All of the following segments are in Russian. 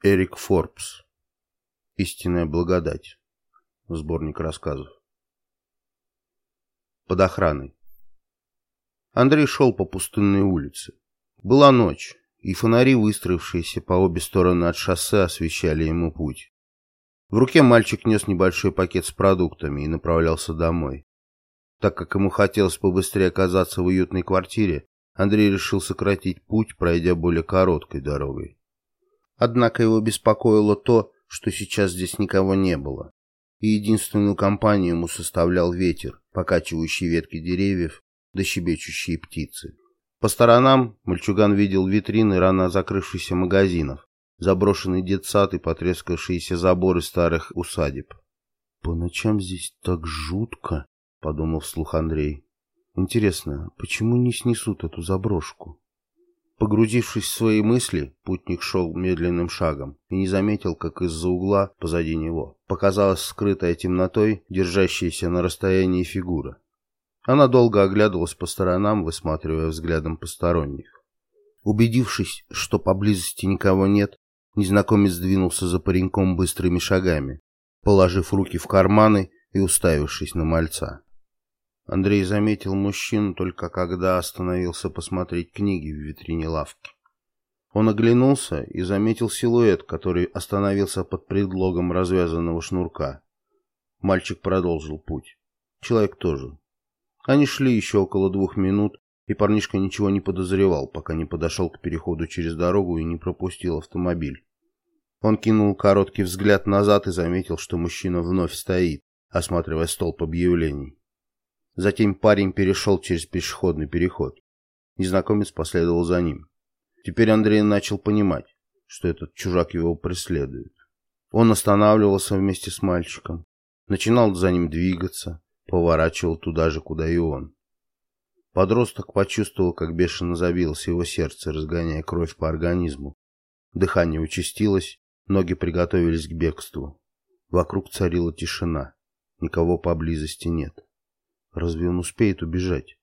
Эрик Форбс. Истинная благодать. Сборник рассказов. Под охраной. Андрей шел по пустынной улице. Была ночь, и фонари, выстроившиеся по обе стороны от шоссе, освещали ему путь. В руке мальчик нес небольшой пакет с продуктами и направлялся домой. Так как ему хотелось побыстрее оказаться в уютной квартире, Андрей решил сократить путь, пройдя более короткой дорогой. Однако его беспокоило то, что сейчас здесь никого не было, и единственную компанию ему составлял ветер, покачивающий ветки деревьев да щебечущие птицы. По сторонам мальчуган видел витрины рано закрывшихся магазинов, заброшенный детсад и потрескавшиеся заборы старых усадеб. «По ночам здесь так жутко», — подумал вслух Андрей. Интересно, почему не снесут эту заброшку? Погрузившись в свои мысли, путник шел медленным шагом и не заметил, как из-за угла позади него показалась скрытая темнотой, держащаяся на расстоянии фигура. Она долго оглядывалась по сторонам, высматривая взглядом посторонних. Убедившись, что поблизости никого нет, незнакомец двинулся за пареньком быстрыми шагами, положив руки в карманы и уставившись на мальца. Андрей заметил мужчину только когда остановился посмотреть книги в витрине лавки. Он оглянулся и заметил силуэт, который остановился под предлогом развязанного шнурка. Мальчик продолжил путь. Человек тоже. Они шли еще около двух минут, и парнишка ничего не подозревал, пока не подошел к переходу через дорогу и не пропустил автомобиль. Он кинул короткий взгляд назад и заметил, что мужчина вновь стоит, осматривая столб объявлений. Затем парень перешел через пешеходный переход. Незнакомец последовал за ним. Теперь Андрей начал понимать, что этот чужак его преследует. Он останавливался вместе с мальчиком, начинал за ним двигаться, поворачивал туда же, куда и он. Подросток почувствовал, как бешено забилось его сердце, разгоняя кровь по организму. Дыхание участилось, ноги приготовились к бегству. Вокруг царила тишина. Никого поблизости нет. Разве он успеет убежать?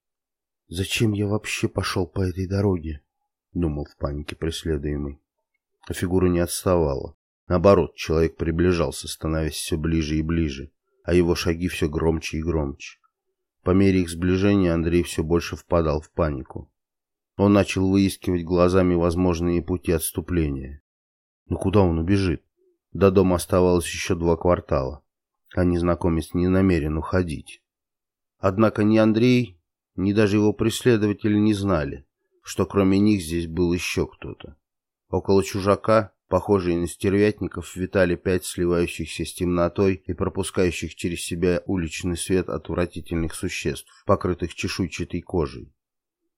Зачем я вообще пошел по этой дороге? Думал в панике преследуемый. А фигура не отставала. Наоборот, человек приближался, становясь все ближе и ближе, а его шаги все громче и громче. По мере их сближения Андрей все больше впадал в панику. Он начал выискивать глазами возможные пути отступления. Но куда он убежит? До дома оставалось еще два квартала, а незнакомец не намерен уходить. Однако ни Андрей, ни даже его преследователи не знали, что кроме них здесь был еще кто-то. Около чужака, похожие на стервятников, витали пять сливающихся с темнотой и пропускающих через себя уличный свет отвратительных существ, покрытых чешуйчатой кожей.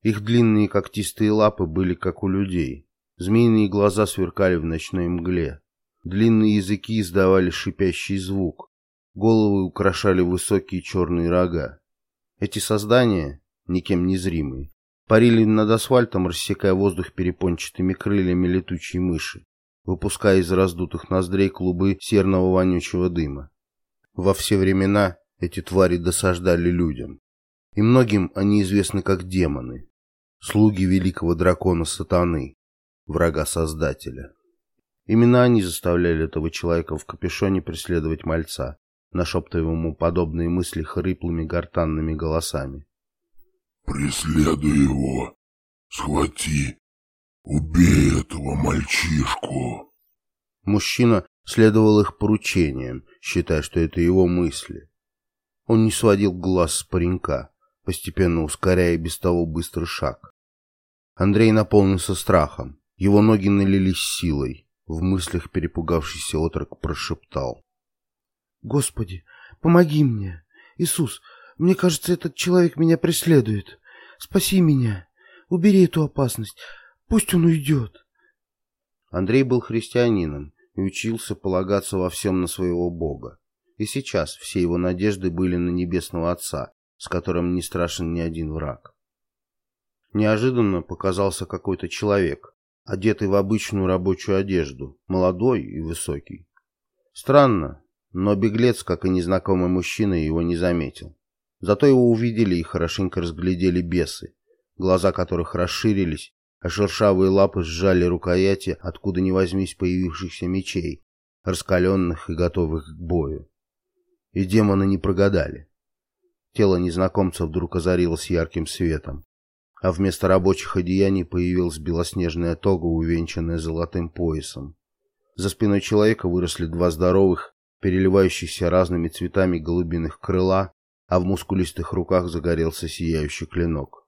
Их длинные когтистые лапы были как у людей. Змеиные глаза сверкали в ночной мгле. Длинные языки издавали шипящий звук. Головы украшали высокие черные рога. Эти создания, никем не зримые, парили над асфальтом, рассекая воздух перепончатыми крыльями летучей мыши, выпуская из раздутых ноздрей клубы серного вонючего дыма. Во все времена эти твари досаждали людям, и многим они известны как демоны, слуги великого дракона Сатаны, врага Создателя. Именно они заставляли этого человека в капюшоне преследовать мальца, нашептывая ему подобные мысли хриплыми гортанными голосами. «Преследуй его! Схвати! Убей этого мальчишку!» Мужчина следовал их поручениям, считая, что это его мысли. Он не сводил глаз с паренька, постепенно ускоряя без того быстрый шаг. Андрей наполнился страхом. Его ноги налились силой. В мыслях перепугавшийся отрок прошептал. Господи, помоги мне. Иисус, мне кажется, этот человек меня преследует. Спаси меня. Убери эту опасность. Пусть он уйдет. Андрей был христианином и учился полагаться во всем на своего Бога. И сейчас все его надежды были на Небесного Отца, с которым не страшен ни один враг. Неожиданно показался какой-то человек, одетый в обычную рабочую одежду, молодой и высокий. Странно, но беглец, как и незнакомый мужчина, его не заметил. Зато его увидели и хорошенько разглядели бесы, глаза которых расширились, а шершавые лапы сжали рукояти, откуда ни возьмись появившихся мечей, раскаленных и готовых к бою. И демоны не прогадали. Тело незнакомца вдруг озарилось ярким светом, а вместо рабочих одеяний появилась белоснежная тога, увенчанная золотым поясом. За спиной человека выросли два здоровых, переливающихся разными цветами голубиных крыла, а в мускулистых руках загорелся сияющий клинок.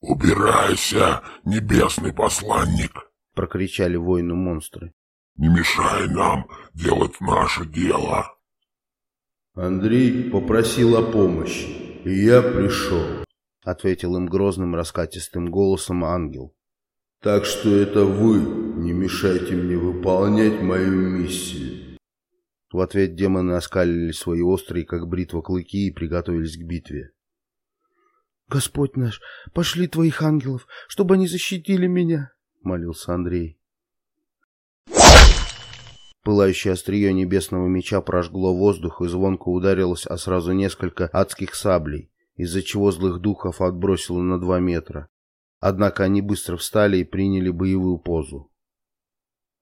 «Убирайся, небесный посланник!» — прокричали воины-монстры. «Не мешай нам делать наше дело!» Андрей попросил о помощи, и я пришел, — ответил им грозным раскатистым голосом ангел. «Так что это вы не мешайте мне выполнять мою миссию». В ответ демоны оскалили свои острые, как бритва, клыки и приготовились к битве. «Господь наш, пошли твоих ангелов, чтобы они защитили меня!» — молился Андрей. Пылающее острие небесного меча прожгло воздух и звонко ударилось о сразу несколько адских саблей, из-за чего злых духов отбросило на два метра. Однако они быстро встали и приняли боевую позу.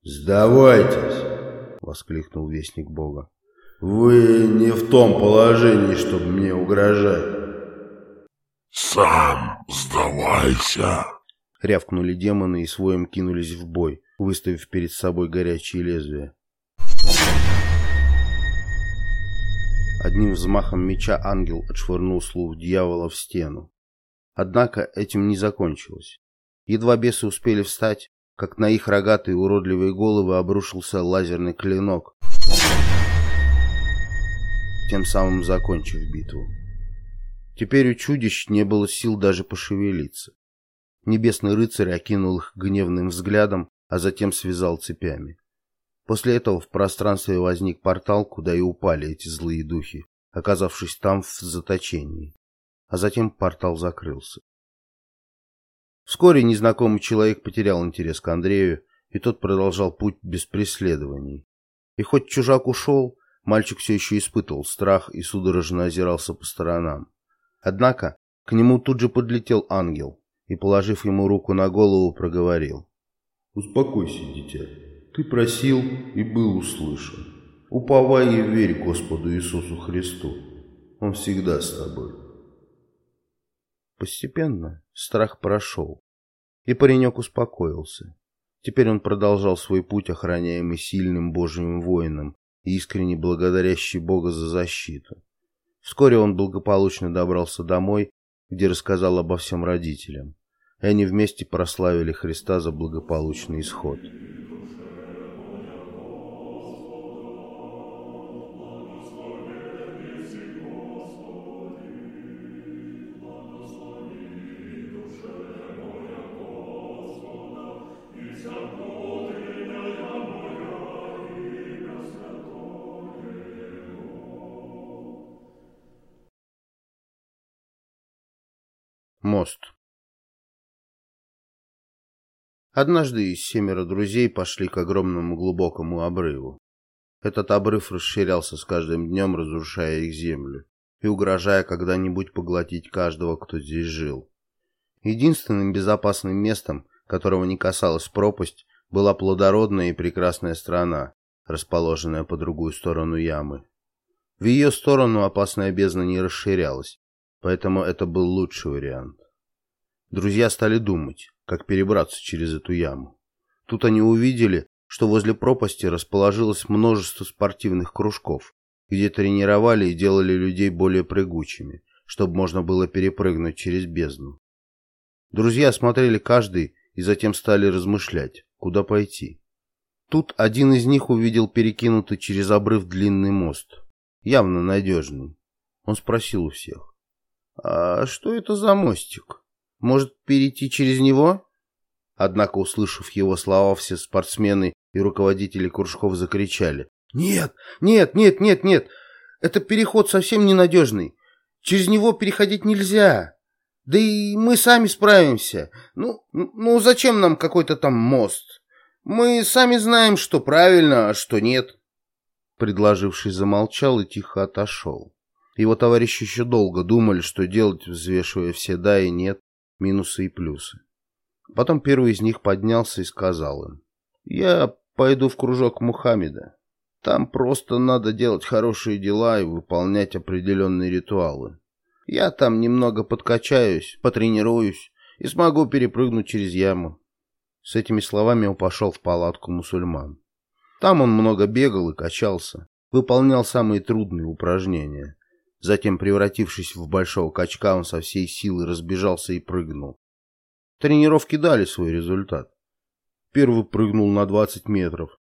«Сдавайтесь!» — воскликнул Вестник Бога. «Вы не в том положении, чтобы мне угрожать». «Сам сдавайся!» — рявкнули демоны и своим кинулись в бой, выставив перед собой горячие лезвия. Одним взмахом меча ангел отшвырнул слух дьявола в стену. Однако этим не закончилось. Едва бесы успели встать, как на их рогатые уродливые головы обрушился лазерный клинок, тем самым закончив битву. Теперь у чудищ не было сил даже пошевелиться. Небесный рыцарь окинул их гневным взглядом, а затем связал цепями. После этого в пространстве возник портал, куда и упали эти злые духи, оказавшись там в заточении. А затем портал закрылся. Вскоре незнакомый человек потерял интерес к Андрею, и тот продолжал путь без преследований. И хоть чужак ушел, мальчик все еще испытывал страх и судорожно озирался по сторонам. Однако к нему тут же подлетел ангел и, положив ему руку на голову, проговорил. «Успокойся, дитя. Ты просил и был услышан. Уповай и верь Господу Иисусу Христу. Он всегда с тобой. Постепенно страх прошел, и паренек успокоился. Теперь он продолжал свой путь, охраняемый сильным Божьим воином и искренне благодарящий Бога за защиту. Вскоре он благополучно добрался домой, где рассказал обо всем родителям, и они вместе прославили Христа за благополучный исход. Однажды семеро друзей пошли к огромному глубокому обрыву. Этот обрыв расширялся с каждым днем, разрушая их землю и угрожая когда-нибудь поглотить каждого, кто здесь жил. Единственным безопасным местом, которого не касалась пропасть, была плодородная и прекрасная страна, расположенная по другую сторону ямы. В ее сторону опасная бездна не расширялась, поэтому это был лучший вариант. Друзья стали думать, как перебраться через эту яму. Тут они увидели, что возле пропасти расположилось множество спортивных кружков, где тренировали и делали людей более прыгучими, чтобы можно было перепрыгнуть через бездну. Друзья смотрели каждый и затем стали размышлять, куда пойти. Тут один из них увидел перекинутый через обрыв длинный мост, явно надежный. Он спросил у всех. «А что это за мостик? Может, перейти через него?» Однако, услышав его слова, все спортсмены и руководители кружков закричали. «Нет, нет, нет, нет, нет! Это переход совсем ненадежный. Через него переходить нельзя. Да и мы сами справимся. Ну, ну зачем нам какой-то там мост? Мы сами знаем, что правильно, а что нет». Предложивший замолчал и тихо отошел. Его товарищи еще долго думали, что делать, взвешивая все «да» и «нет», минусы и плюсы. Потом первый из них поднялся и сказал им. «Я пойду в кружок Мухаммеда. Там просто надо делать хорошие дела и выполнять определенные ритуалы. Я там немного подкачаюсь, потренируюсь и смогу перепрыгнуть через яму». С этими словами он пошел в палатку мусульман. Там он много бегал и качался, выполнял самые трудные упражнения. Затем, превратившись в большого качка, он со всей силы разбежался и прыгнул. Тренировки дали свой результат. Первый прыгнул на 20 метров,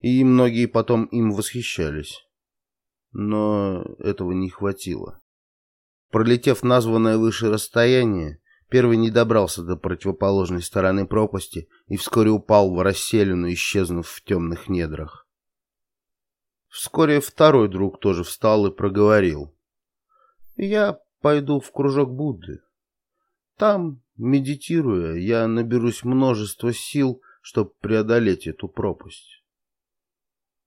и многие потом им восхищались. Но этого не хватило. Пролетев названное выше расстояние, первый не добрался до противоположной стороны пропасти и вскоре упал в расселину, исчезнув в темных недрах. Вскоре второй друг тоже встал и проговорил. «Я пойду в кружок Будды. Там Медитируя, я наберусь множества сил, чтобы преодолеть эту пропасть.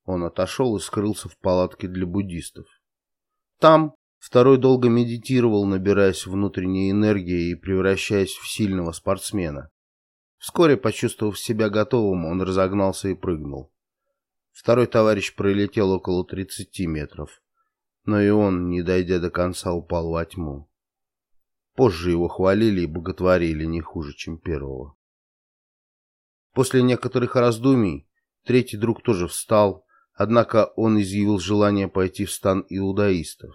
Он отошел и скрылся в палатке для буддистов. Там второй долго медитировал, набираясь внутренней энергии и превращаясь в сильного спортсмена. Вскоре, почувствовав себя готовым, он разогнался и прыгнул. Второй товарищ пролетел около 30 метров, но и он, не дойдя до конца, упал во тьму. Позже его хвалили и боготворили не хуже, чем первого. После некоторых раздумий третий друг тоже встал, однако он изъявил желание пойти в стан иудаистов.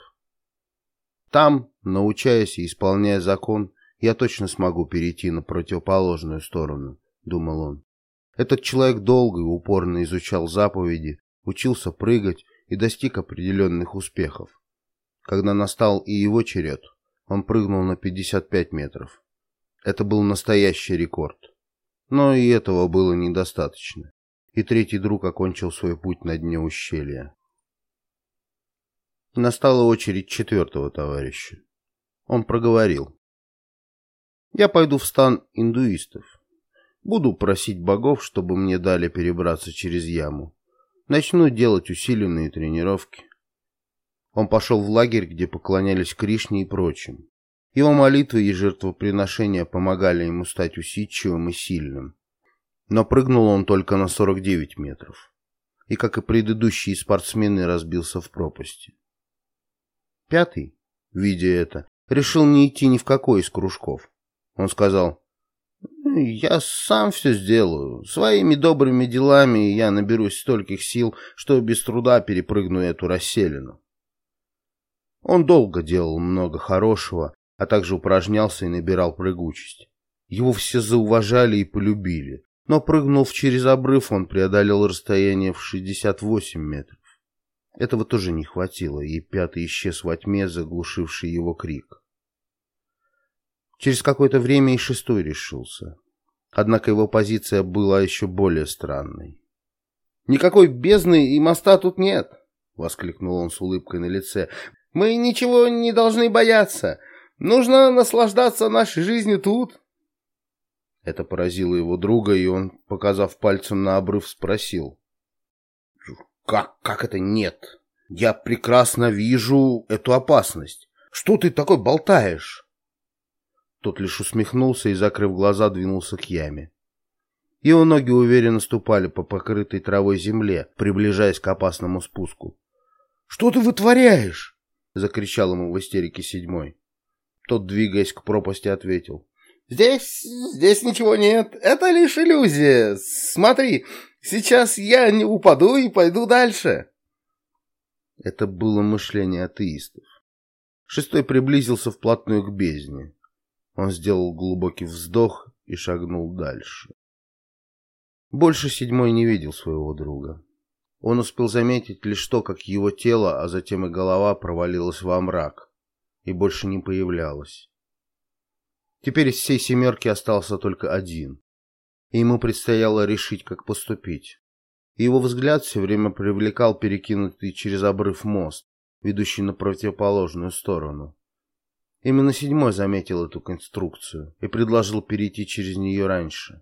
Там, научаясь и исполняя закон, я точно смогу перейти на противоположную сторону, думал он. Этот человек долго и упорно изучал заповеди, учился прыгать и достиг определенных успехов. Когда настал и его черед, он прыгнул на 55 метров. Это был настоящий рекорд. Но и этого было недостаточно. И третий друг окончил свой путь на дне ущелья. Настала очередь четвертого товарища. Он проговорил. «Я пойду в стан индуистов. Буду просить богов, чтобы мне дали перебраться через яму. Начну делать усиленные тренировки. Он пошел в лагерь, где поклонялись Кришне и прочим. Его молитвы и жертвоприношения помогали ему стать усидчивым и сильным. Но прыгнул он только на 49 метров. И, как и предыдущие спортсмены, разбился в пропасти. Пятый, видя это, решил не идти ни в какой из кружков. Он сказал, «Я сам все сделаю. Своими добрыми делами я наберусь стольких сил, что без труда перепрыгну эту расселину». Он долго делал много хорошего, а также упражнялся и набирал прыгучесть. Его все зауважали и полюбили, но прыгнув через обрыв, он преодолел расстояние в 68 метров. Этого тоже не хватило, и пятый исчез во тьме, заглушивший его крик. Через какое-то время и шестой решился. Однако его позиция была еще более странной. «Никакой бездны и моста тут нет!» — воскликнул он с улыбкой на лице. Мы ничего не должны бояться. Нужно наслаждаться нашей жизнью тут. Это поразило его друга, и он, показав пальцем на обрыв, спросил. «Как, как это нет? Я прекрасно вижу эту опасность. Что ты такой болтаешь?» Тот лишь усмехнулся и, закрыв глаза, двинулся к яме. Его ноги уверенно ступали по покрытой травой земле, приближаясь к опасному спуску. «Что ты вытворяешь?» — закричал ему в истерике седьмой. Тот, двигаясь к пропасти, ответил. «Здесь... здесь ничего нет. Это лишь иллюзия. Смотри, сейчас я не упаду и пойду дальше». Это было мышление атеистов. Шестой приблизился вплотную к бездне. Он сделал глубокий вздох и шагнул дальше. Больше седьмой не видел своего друга. Он успел заметить лишь то, как его тело, а затем и голова провалилась во мрак и больше не появлялась. Теперь из всей семерки остался только один, и ему предстояло решить, как поступить. его взгляд все время привлекал перекинутый через обрыв мост, ведущий на противоположную сторону. Именно седьмой заметил эту конструкцию и предложил перейти через нее раньше.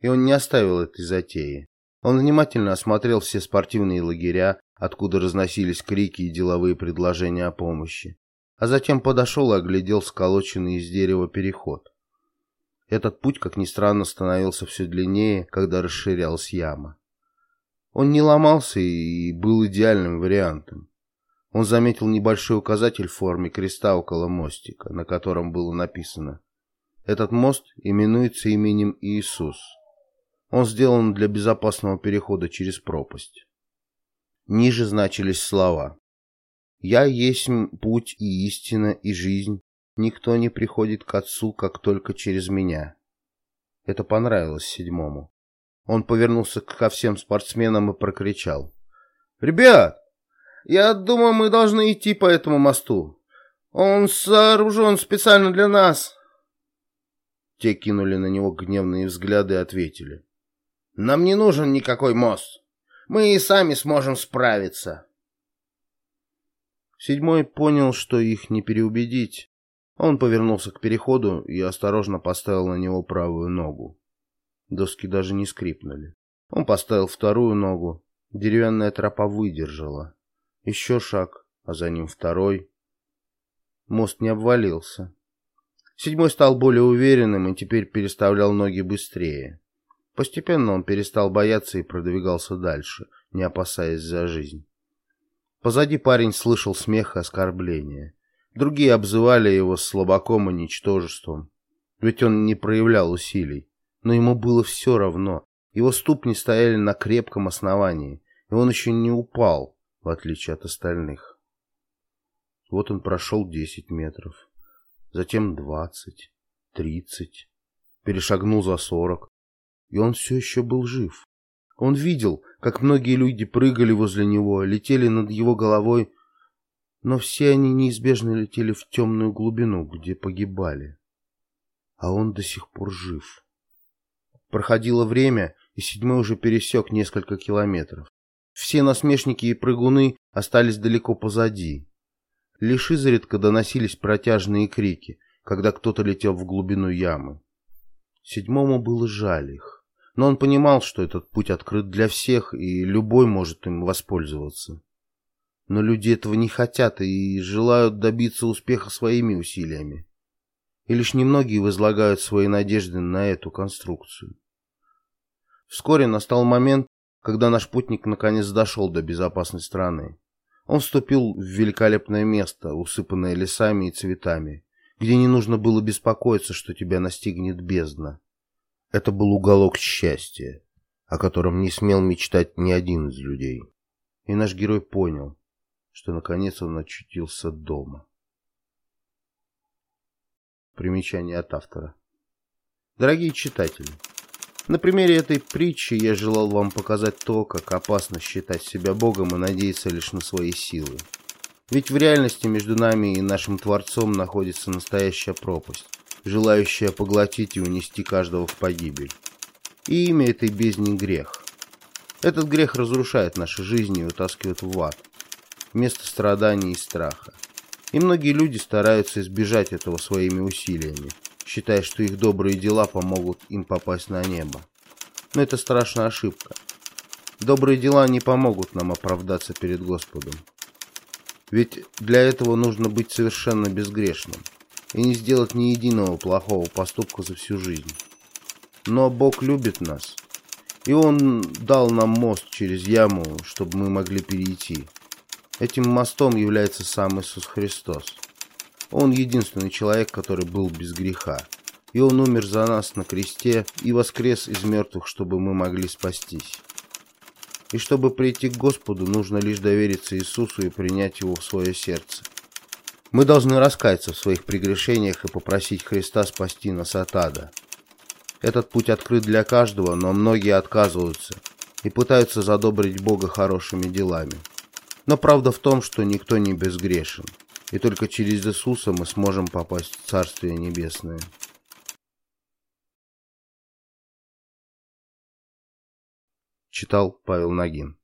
И он не оставил этой затеи. Он внимательно осмотрел все спортивные лагеря, откуда разносились крики и деловые предложения о помощи, а затем подошел и оглядел сколоченный из дерева переход. Этот путь, как ни странно, становился все длиннее, когда расширялась яма. Он не ломался и был идеальным вариантом. Он заметил небольшой указатель в форме креста около мостика, на котором было написано «Этот мост именуется именем Иисус». Он сделан для безопасного перехода через пропасть. Ниже значились слова «Я есть путь и истина и жизнь. Никто не приходит к Отцу, как только через меня». Это понравилось седьмому. Он повернулся ко всем спортсменам и прокричал. «Ребят, я думаю, мы должны идти по этому мосту. Он сооружен специально для нас». Те кинули на него гневные взгляды и ответили. «Нам не нужен никакой мост. Мы и сами сможем справиться». Седьмой понял, что их не переубедить. Он повернулся к переходу и осторожно поставил на него правую ногу. Доски даже не скрипнули. Он поставил вторую ногу. Деревянная тропа выдержала. Еще шаг, а за ним второй. Мост не обвалился. Седьмой стал более уверенным и теперь переставлял ноги быстрее. Постепенно он перестал бояться и продвигался дальше, не опасаясь за жизнь. Позади парень слышал смех и оскорбления. Другие обзывали его слабаком и ничтожеством. Ведь он не проявлял усилий. Но ему было все равно. Его ступни стояли на крепком основании, и он еще не упал, в отличие от остальных. Вот он прошел десять метров, затем двадцать, тридцать, перешагнул за сорок, и он все еще был жив. Он видел, как многие люди прыгали возле него, летели над его головой, но все они неизбежно летели в темную глубину, где погибали. А он до сих пор жив. Проходило время, и седьмой уже пересек несколько километров. Все насмешники и прыгуны остались далеко позади. Лишь изредка доносились протяжные крики, когда кто-то летел в глубину ямы. Седьмому было жаль их, но он понимал, что этот путь открыт для всех, и любой может им воспользоваться. Но люди этого не хотят и желают добиться успеха своими усилиями. И лишь немногие возлагают свои надежды на эту конструкцию. Вскоре настал момент, когда наш путник наконец дошел до безопасной страны. Он вступил в великолепное место, усыпанное лесами и цветами, где не нужно было беспокоиться, что тебя настигнет бездна. Это был уголок счастья, о котором не смел мечтать ни один из людей. И наш герой понял, что наконец он очутился дома. Примечание от автора. Дорогие читатели, на примере этой притчи я желал вам показать то, как опасно считать себя Богом и надеяться лишь на свои силы. Ведь в реальности между нами и нашим Творцом находится настоящая пропасть, желающая поглотить и унести каждого в погибель. И имя этой бездни – грех. Этот грех разрушает наши жизни и утаскивает в ад, место страданий и страха. И многие люди стараются избежать этого своими усилиями, считая, что их добрые дела помогут им попасть на небо. Но это страшная ошибка. Добрые дела не помогут нам оправдаться перед Господом. Ведь для этого нужно быть совершенно безгрешным и не сделать ни единого плохого поступка за всю жизнь. Но Бог любит нас, и Он дал нам мост через яму, чтобы мы могли перейти. Этим мостом является сам Иисус Христос. Он единственный человек, который был без греха. И Он умер за нас на кресте и воскрес из мертвых, чтобы мы могли спастись. И чтобы прийти к Господу, нужно лишь довериться Иисусу и принять Его в свое сердце. Мы должны раскаяться в своих прегрешениях и попросить Христа спасти нас от ада. Этот путь открыт для каждого, но многие отказываются и пытаются задобрить Бога хорошими делами. Но правда в том, что никто не безгрешен, и только через Иисуса мы сможем попасть в Царствие Небесное. Читал Павел Нагин